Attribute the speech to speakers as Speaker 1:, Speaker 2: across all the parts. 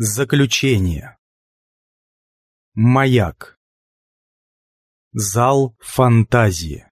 Speaker 1: Заключение. Маяк. Зал фантазии.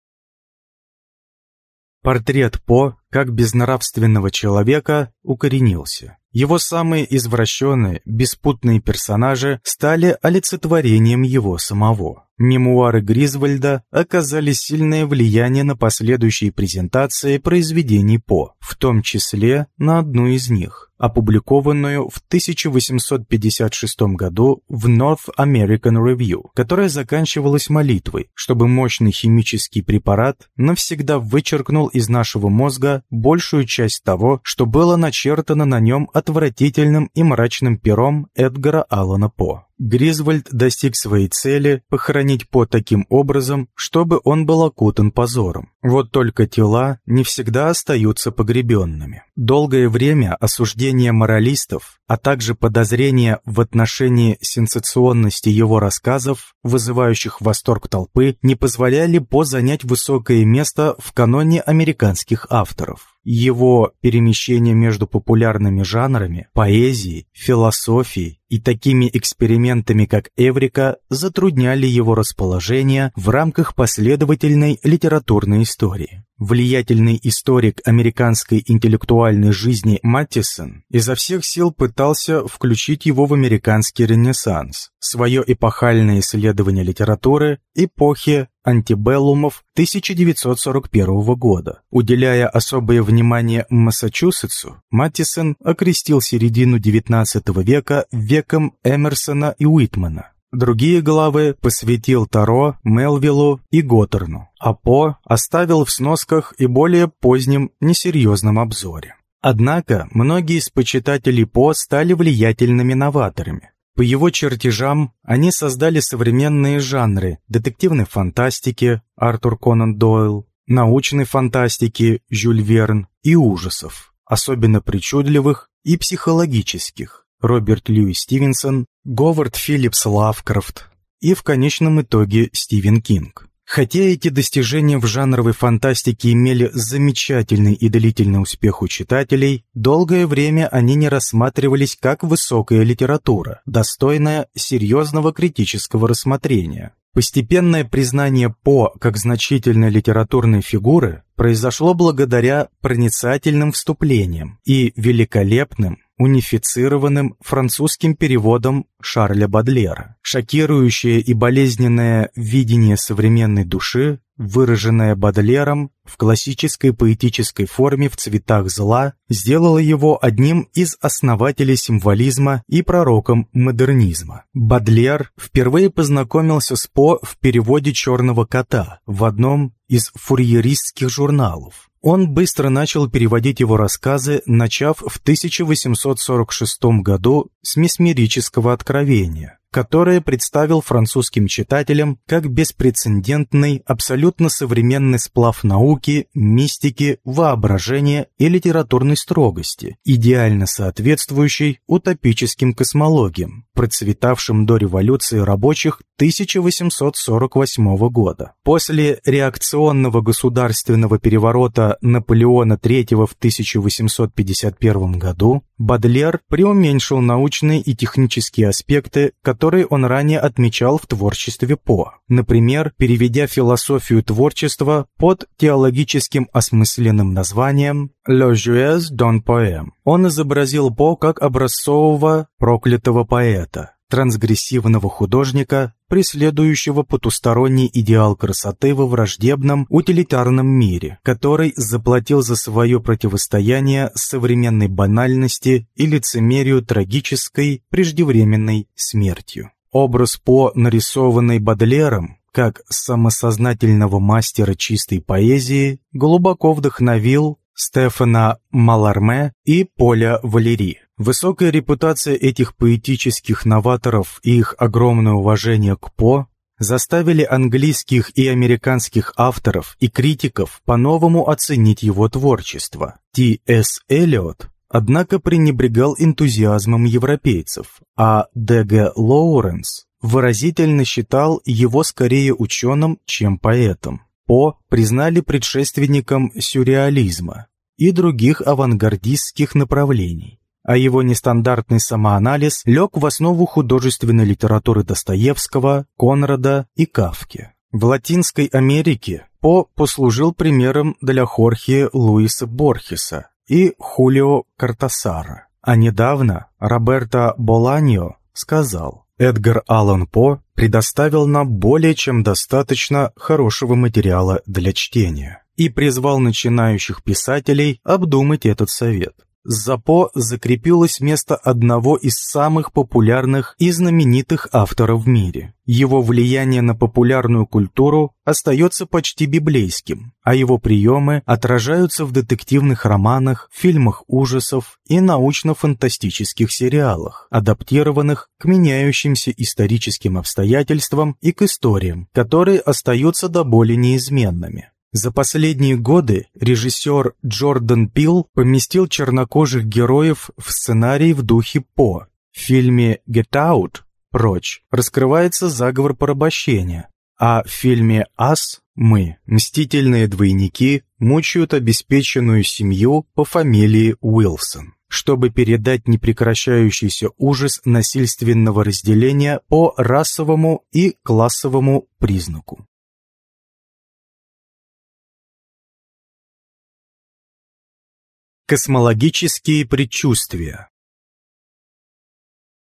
Speaker 1: Портрет По, как безнравственного человека, укоренился. Его самые извращенные, беспутные персонажи стали олицетворением его самого. Мемуары Гризвальда оказали сильное влияние на последующие презентации произведений По, в том числе на одну из них опубликованную в 1856 году в North American Review, которая заканчивалась молитвой, чтобы мощный химический препарат навсегда вычеркнул из нашего мозга большую часть того, что было начертано на нем отвратительным и мрачным пером Эдгара Аллана По. Гризвольд достиг своей цели похоронить По таким образом, чтобы он был окутан позором. Вот только тела не всегда остаются погребенными. Долгое время осуждение моралистов, а также подозрения в отношении сенсационности его рассказов, вызывающих восторг толпы, не позволяли По занять высокое место в каноне американских авторов. Его перемещение между популярными жанрами, поэзией, философией и такими экспериментами, как Эврика, затрудняли его расположение в рамках последовательной литературной истории. Влиятельный историк американской интеллектуальной жизни Маттисон изо всех сил пытался включить его в американский ренессанс, свое эпохальное исследование литературы эпохи антибеллумов 1941 года. Уделяя особое внимание Массачусетсу, Маттисон окрестил середину XIX века веком Эмерсона и Уитмана. Другие главы посвятил Таро, Мелвиллу и Готтерну, а По оставил в сносках и более позднем несерьезном обзоре. Однако многие из почитателей По стали влиятельными новаторами. По его чертежам они создали современные жанры детективной фантастики Артур Конан Дойл, научной фантастики Жюль Верн и ужасов, особенно причудливых и психологических. Роберт Льюис Стивенсон, Говард Филлипс Лавкрафт и в конечном итоге Стивен Кинг. Хотя эти достижения в жанровой фантастике имели замечательный и длительный успех у читателей, долгое время они не рассматривались как высокая литература, достойная серьезного критического рассмотрения. Постепенное признание По как значительной литературной фигуры произошло благодаря проницательным вступлениям и великолепным, унифицированным французским переводом Шарля Бадлера. Шокирующее и болезненное видение современной души, выраженное Бадлером в классической поэтической форме в цветах зла, сделало его одним из основателей символизма и пророком модернизма. Бадлер впервые познакомился с По в переводе «Черного кота» в одном из фурьеристских журналов. Он быстро начал переводить его рассказы, начав в 1846 году с месмерического откровения которое представил французским читателям как беспрецедентный, абсолютно современный сплав науки, мистики, воображения и литературной строгости, идеально соответствующий утопическим космологиям, процветавшим до революции рабочих 1848 года. После реакционного государственного переворота Наполеона III в 1851 году Бадлер преуменьшил научные и технические аспекты, которые он ранее отмечал в творчестве По. Например, переведя философию творчества под теологическим осмысленным названием «Le joues d'un poème». Он изобразил По как образцового проклятого поэта, трансгрессивного художника, преследующего потусторонний идеал красоты во враждебном утилитарном мире, который заплатил за свое противостояние современной банальности и лицемерию трагической преждевременной смертью. Образ По, нарисованный Бадлером, как самосознательного мастера чистой поэзии, глубоко вдохновил Стефана Маларме и Поля Валери. Высокая репутация этих поэтических новаторов и их огромное уважение к По заставили английских и американских авторов и критиков по-новому оценить его творчество. Т. С. Эллиот, однако, пренебрегал энтузиазмом европейцев, а Д. Г. Лоуренс выразительно считал его скорее ученым, чем поэтом. По признали предшественником сюрреализма и других авангардистских направлений. а его нестандартный самоанализ лег в основу художественной литературы Достоевского, Конрада и Кавки. В Латинской Америке По послужил примером для Хорхе Луиса Борхеса и Хулио Картасара. А недавно Роберто Боланьо сказал, Эдгар Аллан По предоставил нам более чем достаточно хорошего материала для чтения и призвал начинающих писателей обдумать этот совет. За По закрепилось место одного из самых популярных и знаменитых авторов в мире. Его влияние на популярную культуру остается почти библейским, а его приемы отражаются в детективных романах, фильмах ужасов и научно-фантастических сериалах, адаптированных к меняющимся историческим обстоятельствам и к историям, которые остаются до боли неизменными. За последние годы режиссер Джордан Пил поместил чернокожих героев в сценарий в духе По. В фильме «Get Out» «Прочь» раскрывается заговор порабощения, а в фильме «Ас» мы, мстительные двойники, мучают обеспеченную семью по фамилии Уилсон, чтобы передать непрекращающийся ужас насильственного разделения по расовому и классовому признаку. Космологические предчувствия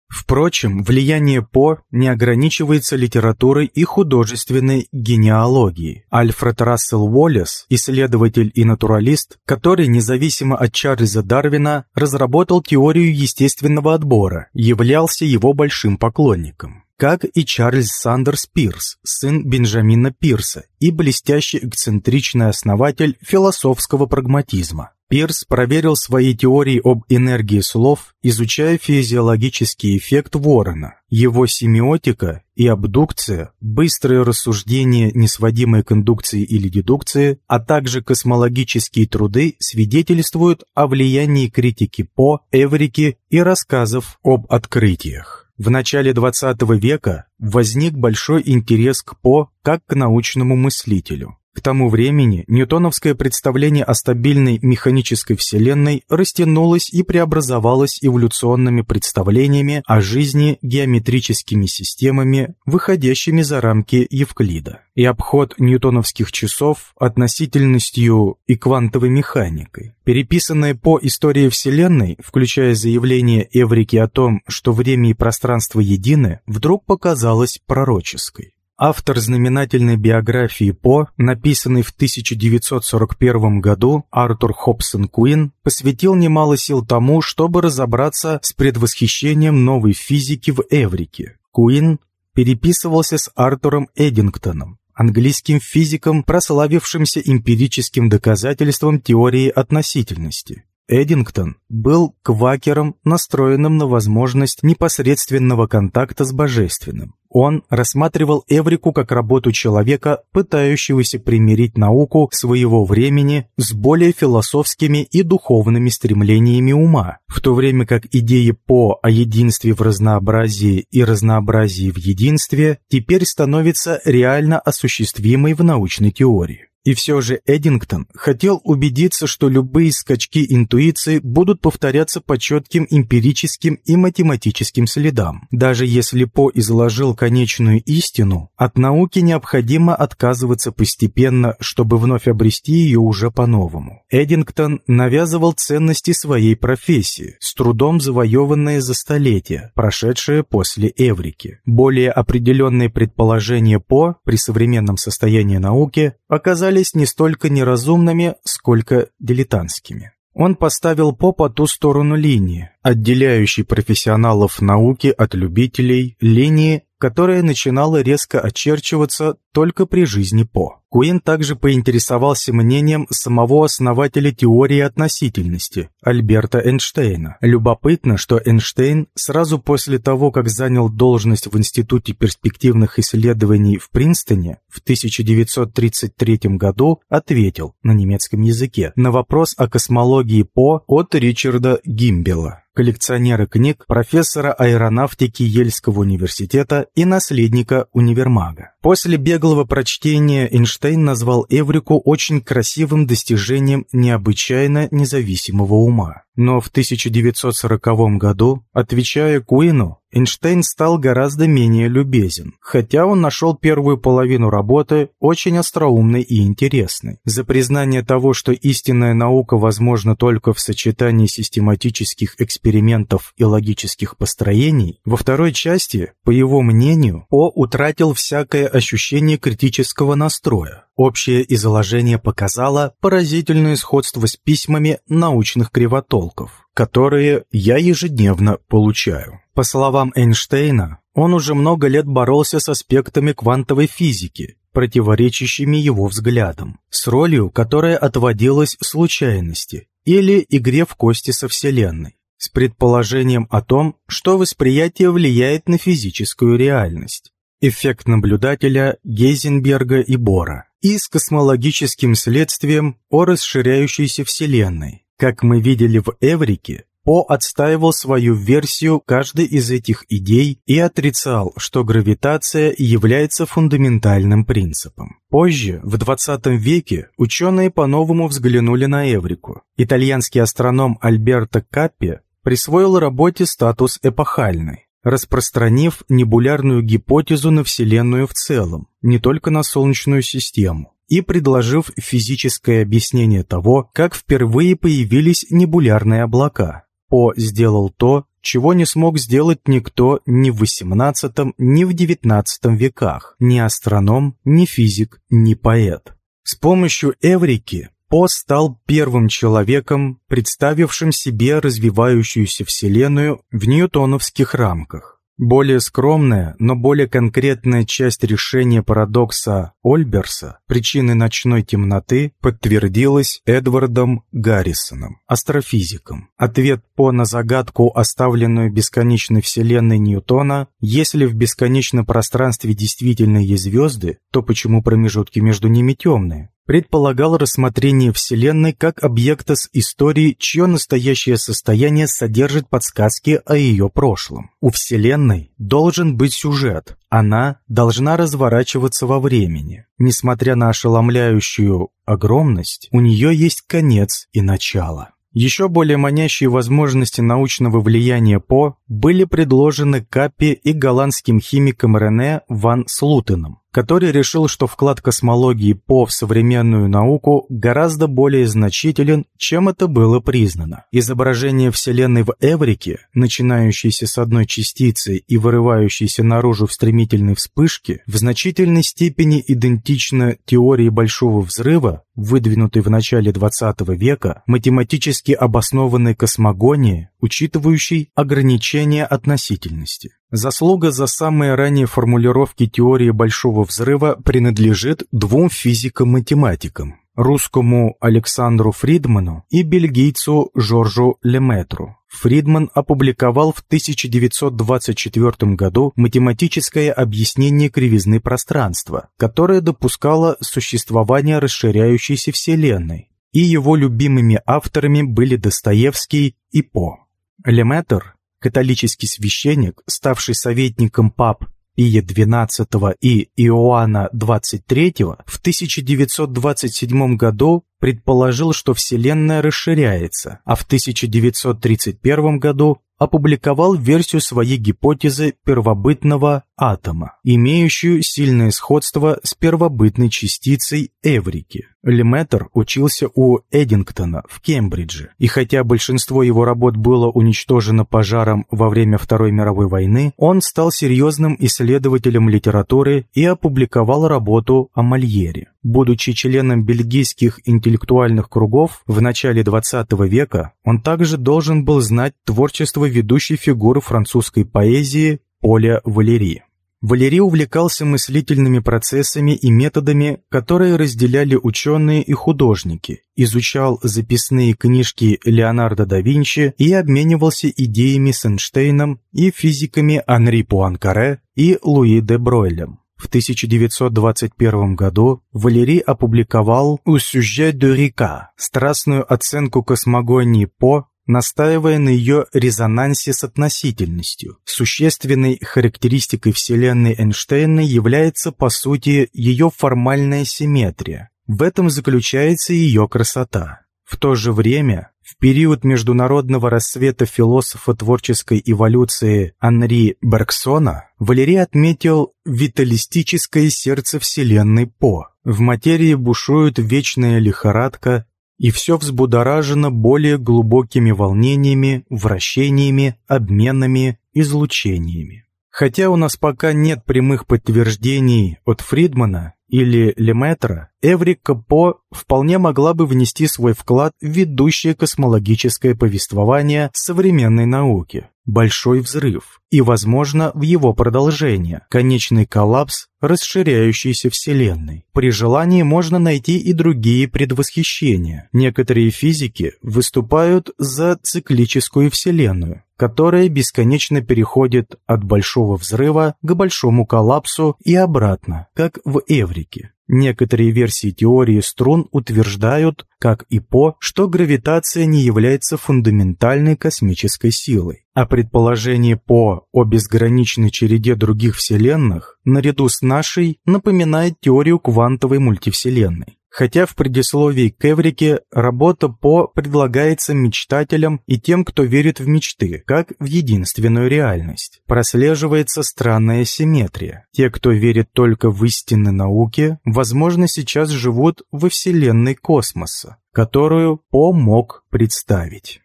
Speaker 1: Впрочем, влияние По не ограничивается литературой и художественной генеалогией. Альфред Рассел Уоллес, исследователь и натуралист, который независимо от Чарльза Дарвина разработал теорию естественного отбора, являлся его большим поклонником как и Чарльз Сандерс Пирс, сын Бенджамина Пирса и блестящий эксцентричный основатель философского прагматизма. Пирс проверил свои теории об энергии слов, изучая физиологический эффект ворона. Его семиотика и абдукция, быстрое рассуждение несводимой кондукции или дедукции, а также космологические труды свидетельствуют о влиянии критики По, Эврики и рассказов об открытиях. В начале XX века возник большой интерес к По как к научному мыслителю. К тому времени ньютоновское представление о стабильной механической Вселенной растянулось и преобразовалось эволюционными представлениями о жизни геометрическими системами, выходящими за рамки Евклида. И обход ньютоновских часов относительностью и квантовой механикой. Переписанная по истории Вселенной, включая заявление Эврики о том, что время и пространство едины, вдруг показалось пророческой. Автор знаменательной биографии По, написанной в 1941 году, Артур Хобсон Куин, посвятил немало сил тому, чтобы разобраться с предвосхищением новой физики в Эврике. Куин переписывался с Артуром Эдингтоном, английским физиком, прославившимся эмпирическим доказательством теории относительности. Эдингтон был квакером, настроенным на возможность непосредственного контакта с божественным. Он рассматривал Эврику как работу человека, пытающегося примирить науку своего времени с более философскими и духовными стремлениями ума, в то время как идеи По о единстве в разнообразии и разнообразии в единстве теперь становятся реально осуществимой в научной теории. И все же Эдингтон хотел убедиться, что любые скачки интуиции будут повторяться по четким эмпирическим и математическим следам. Даже если По изложил конечную истину, от науки необходимо отказываться постепенно, чтобы вновь обрести ее уже по-новому. Эдингтон навязывал ценности своей профессии, с трудом завоеванные за столетия, прошедшие после Эврики. Более определенные предположения По при современном состоянии науки оказались оказались не столько неразумными, сколько дилетантскими. Он поставил По по ту сторону линии, отделяющей профессионалов науки от любителей, линии, которая начинала резко очерчиваться только при жизни По. Куин также поинтересовался мнением самого основателя теории относительности, Альберта Эйнштейна. Любопытно, что Эйнштейн сразу после того, как занял должность в Институте перспективных исследований в Принстоне в 1933 году, ответил на немецком языке на вопрос о космологии По от Ричарда Гимбела коллекционера книг, профессора аэронавтики Ельского университета и наследника универмага. После беглого прочтения Эйнштейн назвал Эврику очень красивым достижением необычайно независимого ума. Но в 1940 году, отвечая Куину, Эйнштейн стал гораздо менее любезен, хотя он нашел первую половину работы очень остроумной и интересной. За признание того, что истинная наука возможна только в сочетании систематических экспериментов и логических построений, во второй части, по его мнению, О утратил всякое ощущение критического настроя. Общее изложение показало поразительное сходство с письмами научных кривотолков, которые я ежедневно получаю. По словам Эйнштейна, он уже много лет боролся с аспектами квантовой физики, противоречащими его взглядам, с ролью, которая отводилась случайности или игре в кости со Вселенной, с предположением о том, что восприятие влияет на физическую реальность, эффект наблюдателя Гейзенберга и Бора, и с космологическим следствием о расширяющейся Вселенной. Как мы видели в Эврике, по отстаивал свою версию каждой из этих идей и отрицал, что гравитация является фундаментальным принципом. Позже, в 20 веке, ученые по-новому взглянули на Эврику. Итальянский астроном Альберто Каппи присвоил работе статус эпохальной, распространив небулярную гипотезу на Вселенную в целом, не только на Солнечную систему и предложив физическое объяснение того, как впервые появились небулярные облака. По сделал то, чего не смог сделать никто ни в XVIII, ни в XIX веках, ни астроном, ни физик, ни поэт. С помощью Эврики По стал первым человеком, представившим себе развивающуюся Вселенную в ньютоновских рамках. Более скромная, но более конкретная часть решения парадокса Ольберса причины ночной темноты подтвердилась Эдвардом Гаррисоном, астрофизиком. Ответ по на загадку, оставленную бесконечной вселенной Ньютона, если в бесконечном пространстве действительно есть звезды, то почему промежутки между ними темные? Предполагал рассмотрение Вселенной как объекта с историей, чье настоящее состояние содержит подсказки о ее прошлом. У Вселенной должен быть сюжет, она должна разворачиваться во времени. Несмотря на ошеломляющую огромность, у нее есть конец и начало. Еще более манящие возможности научного влияния По были предложены Каппи и голландским химиком Рене ван Слутеном который решил, что вклад космологии По в современную науку гораздо более значителен, чем это было признано. Изображение Вселенной в Эврике, начинающейся с одной частицы и вырывающейся наружу в стремительной вспышке, в значительной степени идентично теории Большого Взрыва, выдвинутой в начале XX века, математически обоснованной космогонии, учитывающей ограничения относительности. Заслуга за самые ранние формулировки теории Большого Взрыва принадлежит двум физикам-математикам – русскому Александру Фридману и бельгийцу Жоржу Леметру. Фридман опубликовал в 1924 году математическое объяснение кривизны пространства, которое допускало существование расширяющейся Вселенной, и его любимыми авторами были Достоевский и По. Леметр католический священник, ставший советником пап Пия XII и Иоанна XXIII, в 1927 году предположил, что Вселенная расширяется, а в 1931 году опубликовал версию своей гипотезы первобытного атома, имеющую сильное сходство с первобытной частицей Эврики. Леметр учился у Эдингтона в Кембридже, и хотя большинство его работ было уничтожено пожаром во время Второй мировой войны, он стал серьезным исследователем литературы и опубликовал работу о Мольере. Будучи членом бельгийских интеллектуальных кругов в начале XX века, он также должен был знать творчество ведущей фигуры французской поэзии Поля Валери. Валерий увлекался мыслительными процессами и методами, которые разделяли ученые и художники, изучал записные книжки Леонардо да Винчи и обменивался идеями с Эйнштейном и физиками Анри Пуанкаре и Луи де Бройлем. В 1921 году Валерий опубликовал «У сюжет de Рика» страстную оценку космогонии По настаивая на ее резонансе с относительностью. Существенной характеристикой Вселенной Эйнштейна является, по сути, ее формальная симметрия. В этом заключается ее красота. В то же время, в период международного рассвета философа творческой эволюции Анри Бергсона, Валерий отметил виталистическое сердце Вселенной По. В материи бушует вечная лихорадка, и все взбудоражено более глубокими волнениями, вращениями, обменами, излучениями. Хотя у нас пока нет прямых подтверждений от Фридмана или Леметра, Эврика По вполне могла бы внести свой вклад в ведущее космологическое повествование современной науки большой взрыв и, возможно, в его продолжение, конечный коллапс расширяющейся Вселенной. При желании можно найти и другие предвосхищения. Некоторые физики выступают за циклическую Вселенную, которая бесконечно переходит от большого взрыва к большому коллапсу и обратно, как в Эврике. Некоторые версии теории струн утверждают, как и По, что гравитация не является фундаментальной космической силой. А предположение По о безграничной череде других вселенных, наряду с нашей, напоминает теорию квантовой мультивселенной хотя в предисловии к Эврике работа По предлагается мечтателям и тем, кто верит в мечты, как в единственную реальность. Прослеживается странная симметрия. Те, кто верит только в истины науки, возможно, сейчас живут во вселенной космоса, которую По мог представить.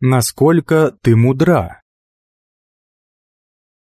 Speaker 1: Насколько ты мудра?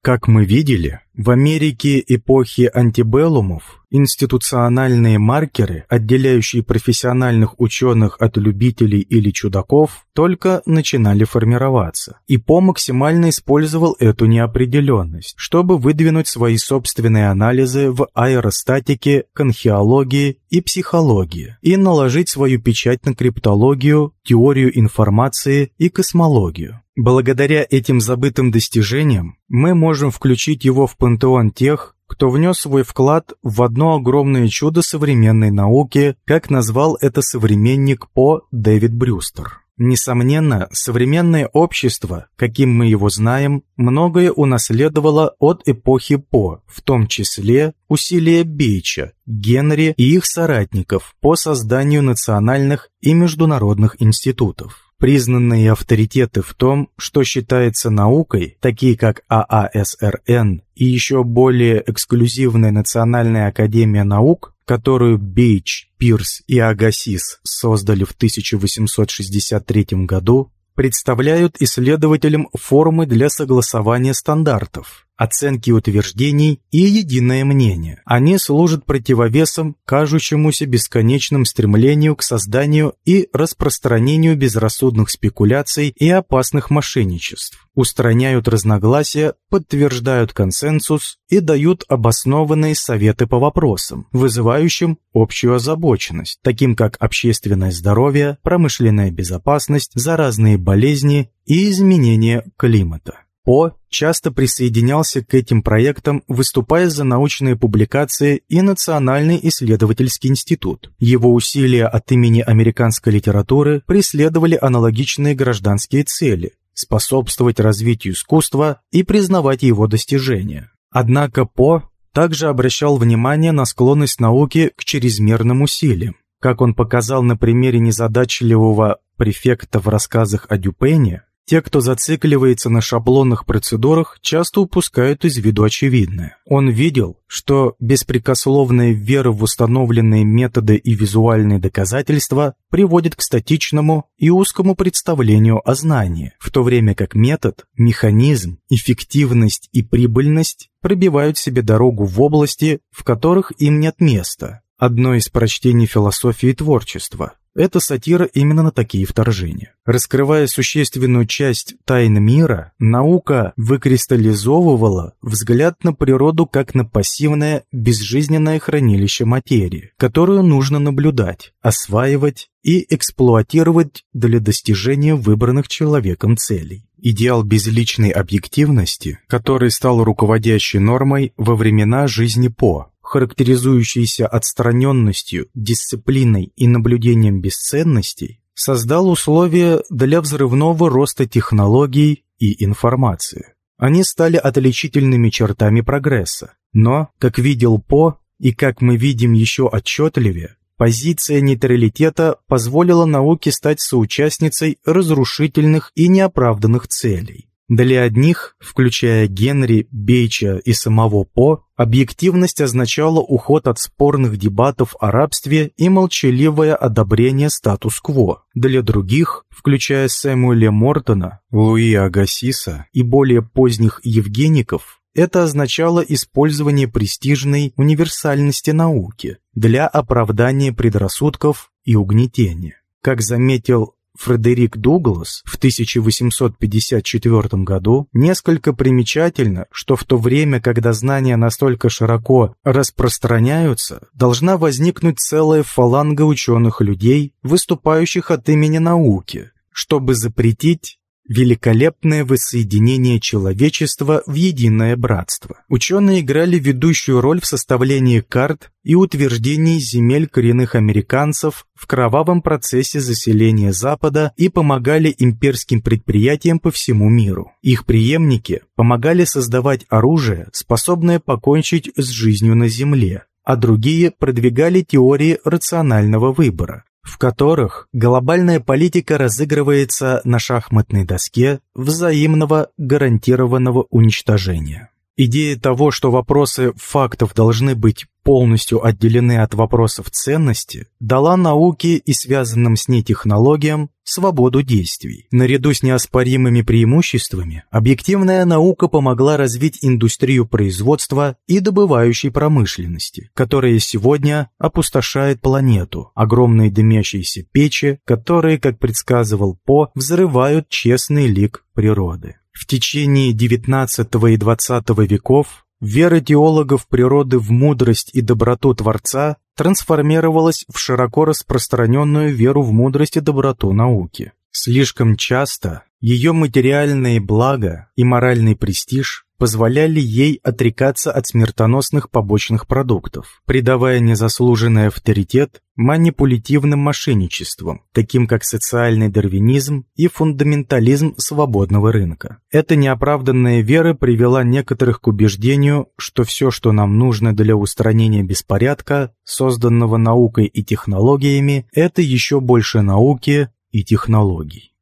Speaker 1: Как мы видели, в Америке эпохи антибеллумов институциональные маркеры, отделяющие профессиональных ученых от любителей или чудаков, только начинали формироваться. И По максимально использовал эту неопределенность, чтобы выдвинуть свои собственные анализы в аэростатике, конхеологии и психологии, и наложить свою печать на криптологию, теорию информации и космологию. Благодаря этим забытым достижениям мы можем включить его в пантеон тех, кто внес свой вклад в одно огромное чудо современной науки, как назвал это современник По Дэвид Брюстер. Несомненно, современное общество, каким мы его знаем, многое унаследовало от эпохи По, в том числе усилия Бейча, Генри и их соратников по созданию национальных и международных институтов. Признанные авторитеты в том, что считается наукой, такие как ААСРН и еще более эксклюзивная Национальная академия наук, которую Бейч, Пирс и Агасис создали в 1863 году, представляют исследователям формы для согласования стандартов, оценки утверждений и единое мнение. Они служат противовесом кажущемуся бесконечным стремлению к созданию и распространению безрассудных спекуляций и опасных мошенничеств, устраняют разногласия, подтверждают консенсус и дают обоснованные советы по вопросам, вызывающим общую озабоченность, таким как общественное здоровье, промышленная безопасность, заразные болезни и изменение климата. По часто присоединялся к этим проектам, выступая за научные публикации и Национальный исследовательский институт. Его усилия от имени американской литературы преследовали аналогичные гражданские цели – способствовать развитию искусства и признавать его достижения. Однако По также обращал внимание на склонность науки к чрезмерным усилиям. Как он показал на примере незадачливого префекта в рассказах о Дюпене, те, кто зацикливается на шаблонных процедурах, часто упускают из виду очевидное. Он видел, что беспрекословная вера в установленные методы и визуальные доказательства приводит к статичному и узкому представлению о знании, в то время как метод, механизм, эффективность и прибыльность пробивают себе дорогу в области, в которых им нет места. Одно из прочтений философии творчества. Это сатира именно на такие вторжения. Раскрывая существенную часть тайн мира, наука выкристаллизовывала взгляд на природу как на пассивное, безжизненное хранилище материи, которую нужно наблюдать, осваивать и эксплуатировать для достижения выбранных человеком целей. Идеал безличной объективности, который стал руководящей нормой во времена жизни По, характеризующийся отстраненностью, дисциплиной и наблюдением бесценностей, создал условия для взрывного роста технологий и информации. Они стали отличительными чертами прогресса, но, как видел По, И как мы видим еще отчетливее, позиция нейтралитета позволила науке стать соучастницей разрушительных и неоправданных целей. Для одних, включая Генри, Бейча и самого По, объективность означала уход от спорных дебатов о рабстве и молчаливое одобрение статус-кво. Для других, включая Сэмуэля Мортона, Луи Агасиса и более поздних Евгеников, это означало использование престижной универсальности науки для оправдания предрассудков и угнетения. Как заметил Фредерик Дуглас в 1854 году несколько примечательно, что в то время, когда знания настолько широко распространяются, должна возникнуть целая фаланга ученых людей, выступающих от имени науки, чтобы запретить великолепное воссоединение человечества в единое братство. Ученые играли ведущую роль в составлении карт и утверждении земель коренных американцев в кровавом процессе заселения Запада и помогали имперским предприятиям по всему миру. Их преемники помогали создавать оружие, способное покончить с жизнью на Земле, а другие продвигали теории рационального выбора, в которых глобальная политика разыгрывается на шахматной доске взаимного гарантированного уничтожения. Идея того, что вопросы фактов должны быть полностью отделены от вопросов ценности, дала науке и связанным с ней технологиям свободу действий. Наряду с неоспоримыми преимуществами, объективная наука помогла развить индустрию производства и добывающей промышленности, которая сегодня опустошает планету. Огромные дымящиеся печи, которые, как предсказывал По, взрывают честный лик природы. В течение XIX и XX веков вера теологов природы в мудрость и доброту Творца трансформировалась в широко распространенную веру в мудрость и доброту науки. Слишком часто ее материальные блага и моральный престиж позволяли ей отрекаться от смертоносных побочных продуктов, придавая незаслуженный авторитет манипулятивным мошенничеством, таким как социальный дарвинизм и фундаментализм свободного рынка. Эта неоправданная вера привела некоторых к убеждению, что все, что нам нужно для устранения беспорядка, созданного наукой и технологиями, это еще больше науки и технологий.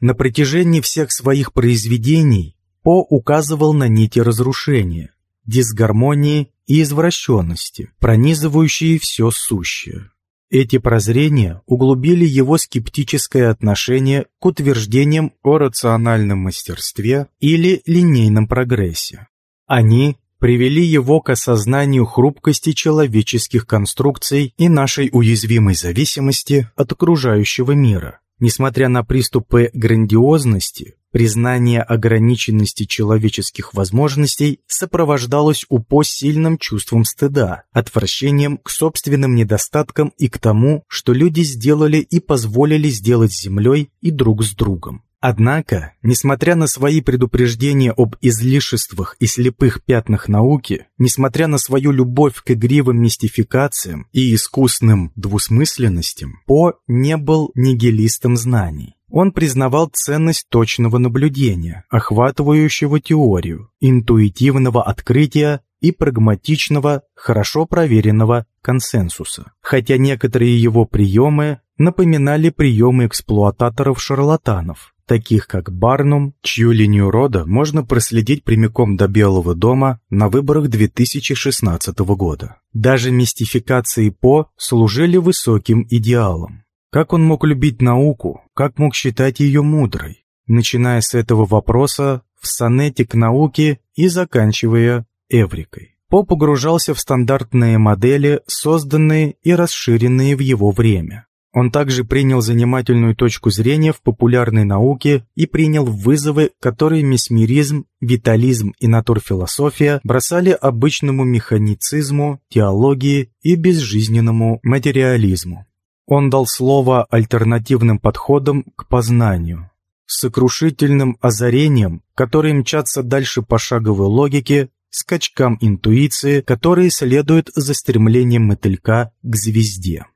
Speaker 1: На протяжении всех своих произведений по указывал на нити разрушения, дисгармонии и извращенности, пронизывающие все сущее. Эти прозрения углубили его скептическое отношение к утверждениям о рациональном мастерстве или линейном прогрессе. Они привели его к осознанию хрупкости человеческих конструкций и нашей уязвимой зависимости от окружающего мира. Несмотря на приступы грандиозности, Признание ограниченности человеческих возможностей сопровождалось упо сильным чувством стыда, отвращением к собственным недостаткам и к тому, что люди сделали и позволили сделать с Землей и друг с другом. Однако, несмотря на свои предупреждения об излишествах и слепых пятнах науки, несмотря на свою любовь к игривым мистификациям и искусным двусмысленностям, По не был нигилистом знаний. Он признавал ценность точного наблюдения, охватывающего теорию, интуитивного открытия и прагматичного, хорошо проверенного консенсуса. Хотя некоторые его приемы напоминали приемы эксплуататоров-шарлатанов, таких как Барнум, чью линию рода можно проследить прямиком до Белого дома на выборах 2016 года. Даже мистификации По служили высоким идеалом. Как он мог любить науку, как мог считать ее мудрой, начиная с этого вопроса в сонете к науке и заканчивая Эврикой. По погружался в стандартные модели, созданные и расширенные в его время. Он также принял занимательную точку зрения в популярной науке и принял вызовы, которые месмеризм, витализм и натурфилософия бросали обычному механицизму, теологии и безжизненному материализму. Он дал слово альтернативным подходам к познанию, сокрушительным озарением, которые мчатся дальше пошаговой логике, скачкам интуиции, которые следуют за стремлением мотылька к звезде.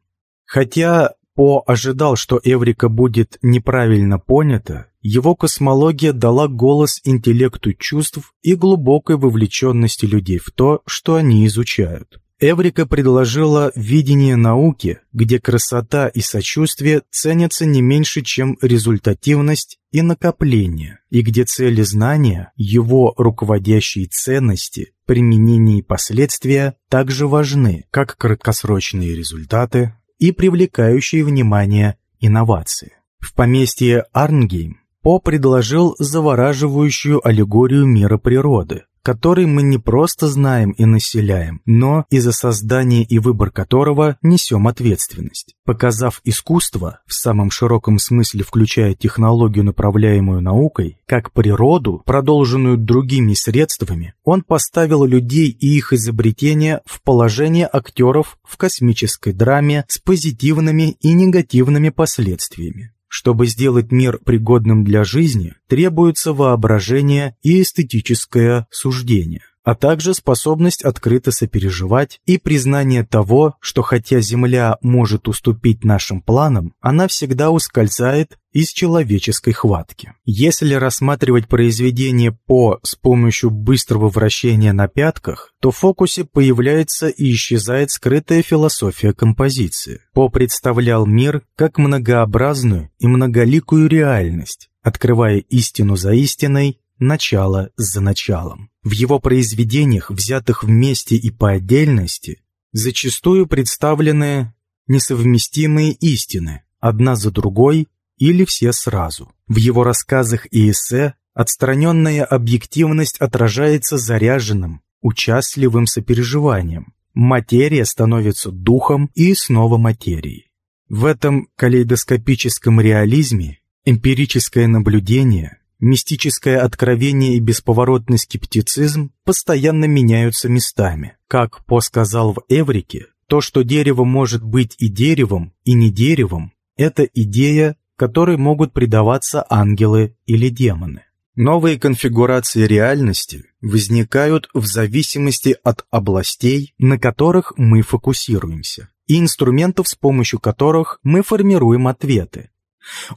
Speaker 1: Хотя По ожидал, что Эврика будет неправильно понята, его космология дала голос интеллекту чувств и глубокой вовлеченности людей в то, что они изучают. Эврика предложила видение науки, где красота и сочувствие ценятся не меньше, чем результативность и накопление, и где цели знания, его руководящие ценности, применение и последствия также важны, как краткосрочные результаты и привлекающие внимание инновации. В поместье Арнгейм По предложил завораживающую аллегорию мира природы, который мы не просто знаем и населяем, но и за создание и выбор которого несем ответственность. Показав искусство, в самом широком смысле включая технологию, направляемую наукой, как природу, продолженную другими средствами, он поставил людей и их изобретения в положение актеров в космической драме с позитивными и негативными последствиями. Чтобы сделать мир пригодным для жизни, требуется воображение и эстетическое суждение а также способность открыто сопереживать и признание того, что хотя Земля может уступить нашим планам, она всегда ускользает из человеческой хватки. Если рассматривать произведение По с помощью быстрого вращения на пятках, то в фокусе появляется и исчезает скрытая философия композиции. По представлял мир как многообразную и многоликую реальность, открывая истину за истиной начало за началом. В его произведениях, взятых вместе и по отдельности, зачастую представлены несовместимые истины, одна за другой или все сразу. В его рассказах и эссе отстраненная объективность отражается заряженным, участливым сопереживанием. Материя становится духом и снова материей. В этом калейдоскопическом реализме эмпирическое наблюдение – Мистическое откровение и бесповоротный скептицизм постоянно меняются местами. Как По сказал в Эврике, то, что дерево может быть и деревом, и не деревом, это идея, которой могут предаваться ангелы или демоны. Новые конфигурации реальности возникают в зависимости от областей, на которых мы фокусируемся, и инструментов, с помощью которых мы формируем ответы,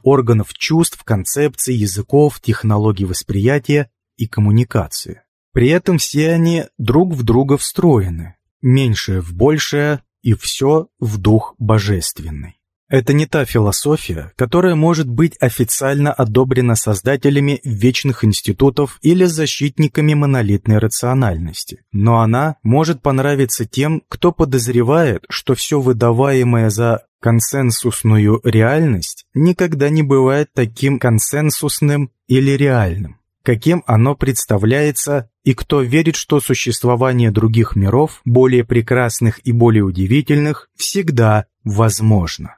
Speaker 1: органов чувств, концепций, языков, технологий восприятия и коммуникации. При этом все они друг в друга встроены, меньшее в большее и все в дух божественный. Это не та философия, которая может быть официально одобрена создателями вечных институтов или защитниками монолитной рациональности. Но она может понравиться тем, кто подозревает, что все выдаваемое за консенсусную реальность никогда не бывает таким консенсусным или реальным, каким оно представляется, и кто верит, что существование других миров, более прекрасных и более удивительных, всегда возможно.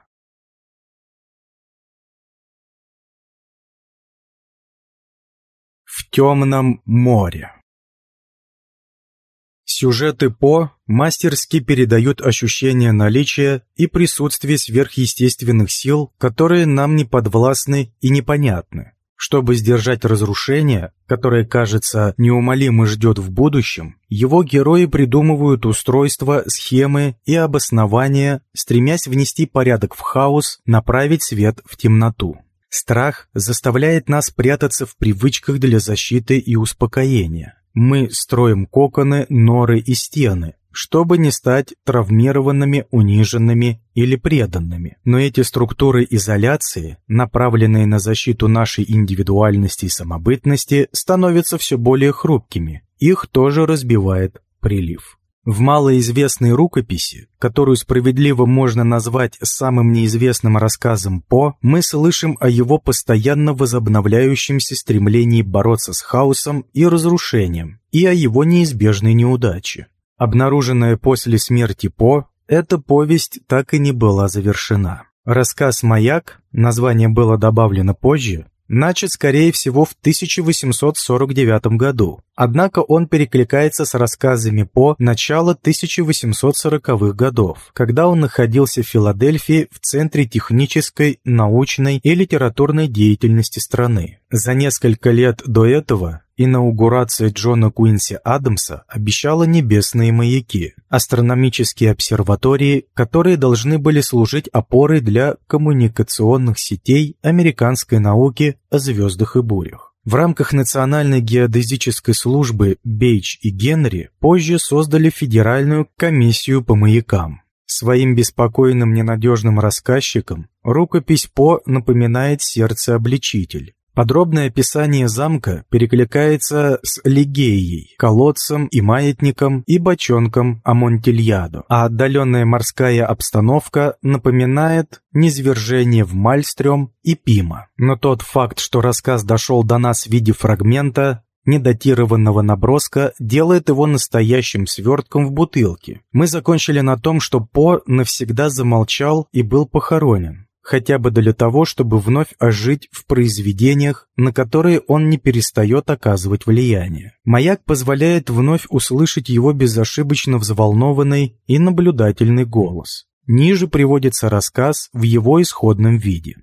Speaker 1: Темном море Сюжеты По мастерски передают ощущение наличия и присутствия сверхъестественных сил, которые нам не подвластны и непонятны. Чтобы сдержать разрушение, которое, кажется, неумолимо ждет в будущем, его герои придумывают устройства, схемы и обоснования, стремясь внести порядок в хаос, направить свет в темноту. Страх заставляет нас прятаться в привычках для защиты и успокоения. Мы строим коконы, норы и стены, чтобы не стать травмированными, униженными или преданными. Но эти структуры изоляции, направленные на защиту нашей индивидуальности и самобытности, становятся все более хрупкими. Их тоже разбивает прилив. В малоизвестной рукописи, которую справедливо можно назвать самым неизвестным рассказом По, мы слышим о его постоянно возобновляющемся стремлении бороться с хаосом и разрушением, и о его неизбежной неудаче. Обнаруженная после смерти По, эта повесть так и не была завершена. Рассказ «Маяк», название было добавлено позже, начат, скорее всего, в 1849 году. Однако он перекликается с рассказами по начала 1840-х годов, когда он находился в Филадельфии в центре технической, научной и литературной деятельности страны. За несколько лет до этого инаугурация Джона Куинси Адамса обещала небесные маяки, астрономические обсерватории, которые должны были служить опорой для коммуникационных сетей американской науки о звездах и бурях. В рамках Национальной геодезической службы Бейч и Генри позже создали Федеральную комиссию по маякам. Своим беспокойным ненадежным рассказчикам рукопись По напоминает сердце-обличитель. Подробное описание замка перекликается с Лигеей, колодцем и маятником и бочонком Амонтильядо, а отдаленная морская обстановка напоминает низвержение в Мальстрём и Пима. Но тот факт, что рассказ дошел до нас в виде фрагмента, недатированного наброска делает его настоящим свертком в бутылке. Мы закончили на том, что По навсегда замолчал и был похоронен хотя бы для того, чтобы вновь ожить в произведениях, на которые он не перестает оказывать влияние. «Маяк» позволяет вновь услышать его безошибочно взволнованный и наблюдательный голос. Ниже приводится рассказ в его исходном виде.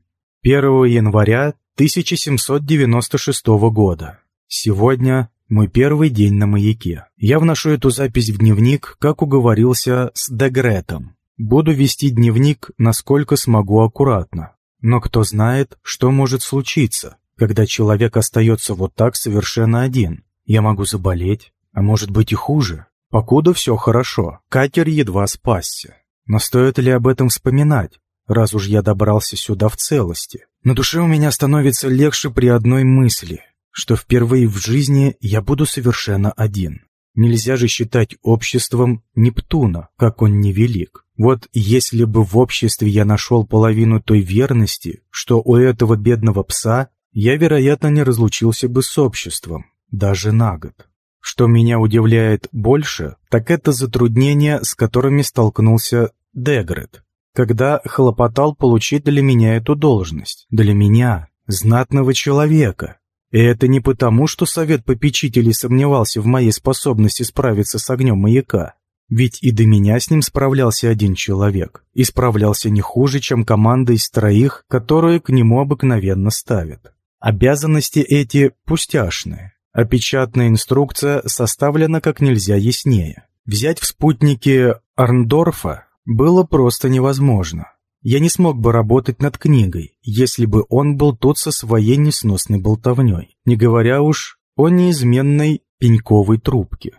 Speaker 1: 1 января 1796 года. Сегодня мой первый день на маяке. Я вношу эту запись в дневник, как уговорился с Дегретом. Буду вести дневник, насколько смогу аккуратно. Но кто знает, что может случиться, когда человек остается вот так совершенно один. Я могу заболеть, а может быть и хуже. Покуда все хорошо, катер едва спасся. Но стоит ли об этом вспоминать, раз уж я добрался сюда в целости? На душе у меня становится легче при одной мысли, что впервые в жизни я буду совершенно один. Нельзя же считать обществом Нептуна, как он невелик. Вот если бы в обществе я нашел половину той верности, что у этого бедного пса, я, вероятно, не разлучился бы с обществом, даже на год. Что меня удивляет больше, так это затруднения, с которыми столкнулся Дегрет, когда хлопотал получить для меня эту должность. Для меня, знатного человека, и это не потому, что совет попечителей сомневался в моей способности справиться с огнем маяка. Ведь и до меня с ним справлялся один человек, и справлялся не хуже, чем команда из троих, которые к нему обыкновенно ставят. Обязанности эти пустяшные, а печатная инструкция составлена как нельзя яснее. Взять в спутники Арндорфа было просто невозможно. Я не смог бы работать над книгой, если бы он был тут со своей несносной болтовней, не говоря уж о неизменной пеньковой трубке.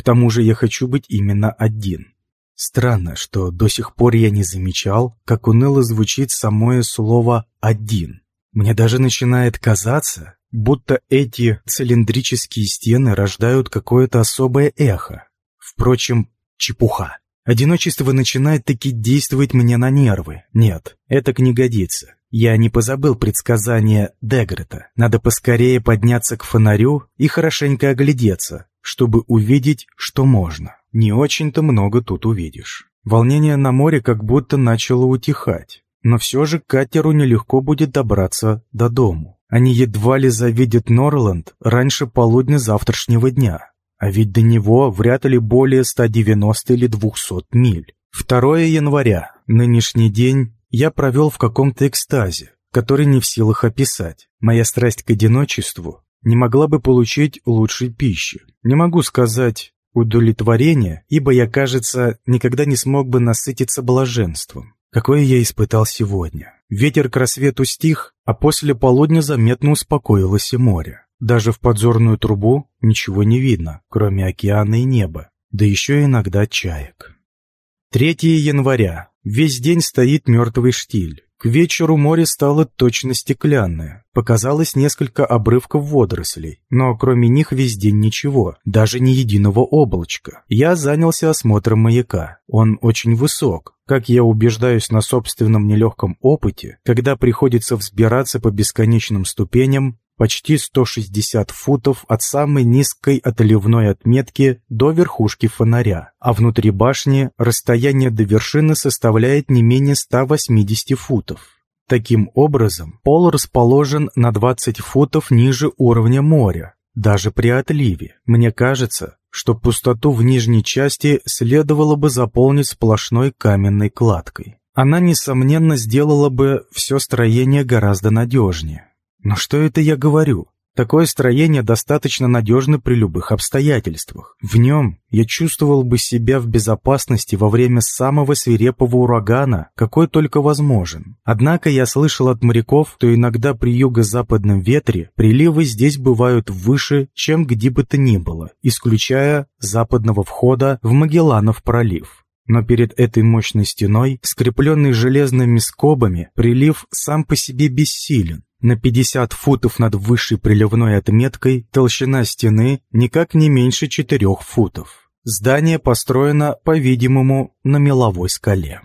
Speaker 1: К тому же я хочу быть именно один. Странно, что до сих пор я не замечал, как уныло звучит самое слово «один». Мне даже начинает казаться, будто эти цилиндрические стены рождают какое-то особое эхо. Впрочем, чепуха. Одиночество начинает таки действовать мне на нервы. Нет, это не годится. Я не позабыл предсказания Дегрета. Надо поскорее подняться к фонарю и хорошенько оглядеться, чтобы увидеть, что можно. Не очень-то много тут увидишь. Волнение на море как будто начало утихать. Но все же катеру нелегко будет добраться до дому. Они едва ли завидят Норланд раньше полудня завтрашнего дня. А ведь до него вряд ли более 190 или 200 миль. 2 января, нынешний день, я провел в каком-то экстазе, который не в силах описать. Моя страсть к одиночеству не могла бы получить лучшей пищи. Не могу сказать удовлетворения, ибо я, кажется, никогда не смог бы насытиться блаженством. Какое я испытал сегодня. Ветер к рассвету стих, а после полудня заметно успокоилось и море. Даже в подзорную трубу ничего не видно, кроме океана и неба, да еще иногда чаек. 3 января. Весь день стоит мертвый штиль. К вечеру море стало точно стеклянное. Показалось несколько обрывков водорослей, но кроме них весь день ничего, даже ни единого облачка. Я занялся осмотром маяка. Он очень высок. Как я убеждаюсь на собственном нелегком опыте, когда приходится взбираться по бесконечным ступеням, почти 160 футов от самой низкой отливной отметки до верхушки фонаря, а внутри башни расстояние до вершины составляет не менее 180 футов. Таким образом, пол расположен на 20 футов ниже уровня моря, даже при отливе. Мне кажется, что пустоту в нижней части следовало бы заполнить сплошной каменной кладкой. Она, несомненно, сделала бы все строение гораздо надежнее. Но что это я говорю? Такое строение достаточно надежно при любых обстоятельствах. В нем я чувствовал бы себя в безопасности во время самого свирепого урагана, какой только возможен. Однако я слышал от моряков, что иногда при юго-западном ветре приливы здесь бывают выше, чем где бы то ни было, исключая западного входа в Магелланов пролив. Но перед этой мощной стеной, скрепленной железными скобами, прилив сам по себе бессилен. На 50 футов над высшей приливной отметкой толщина стены никак не меньше 4 футов. Здание построено, по-видимому, на меловой скале.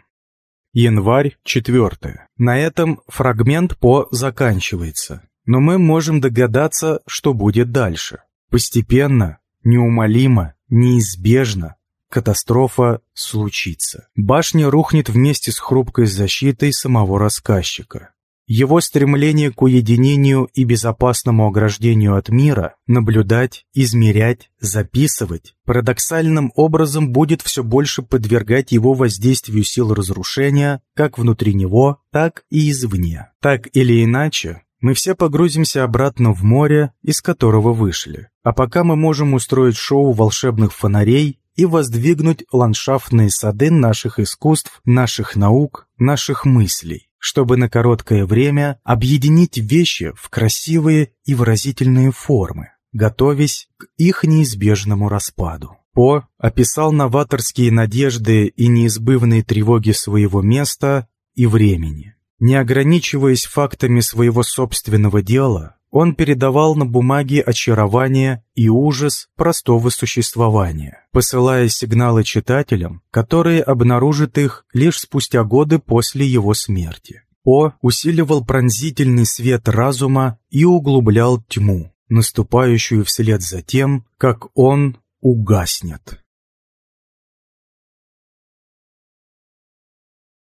Speaker 1: Январь 4. На этом фрагмент По заканчивается, но мы можем догадаться, что будет дальше. Постепенно, неумолимо, неизбежно катастрофа случится. Башня рухнет вместе с хрупкой защитой самого рассказчика. Его стремление к уединению и безопасному ограждению от мира, наблюдать, измерять, записывать, парадоксальным образом будет все больше подвергать его воздействию сил разрушения как внутри него, так и извне. Так или иначе, мы все погрузимся обратно в море, из которого вышли. А пока мы можем устроить шоу волшебных фонарей и воздвигнуть ландшафтные сады наших искусств, наших наук, наших мыслей чтобы на короткое время объединить вещи в красивые и выразительные формы, готовясь к их неизбежному распаду. По описал новаторские надежды и неизбывные тревоги своего места и времени. Не ограничиваясь фактами своего собственного дела, он передавал на бумаге очарование и ужас простого существования, посылая сигналы читателям, которые обнаружат их лишь спустя годы после его смерти. О усиливал пронзительный свет разума и углублял тьму, наступающую вслед за тем, как он угаснет.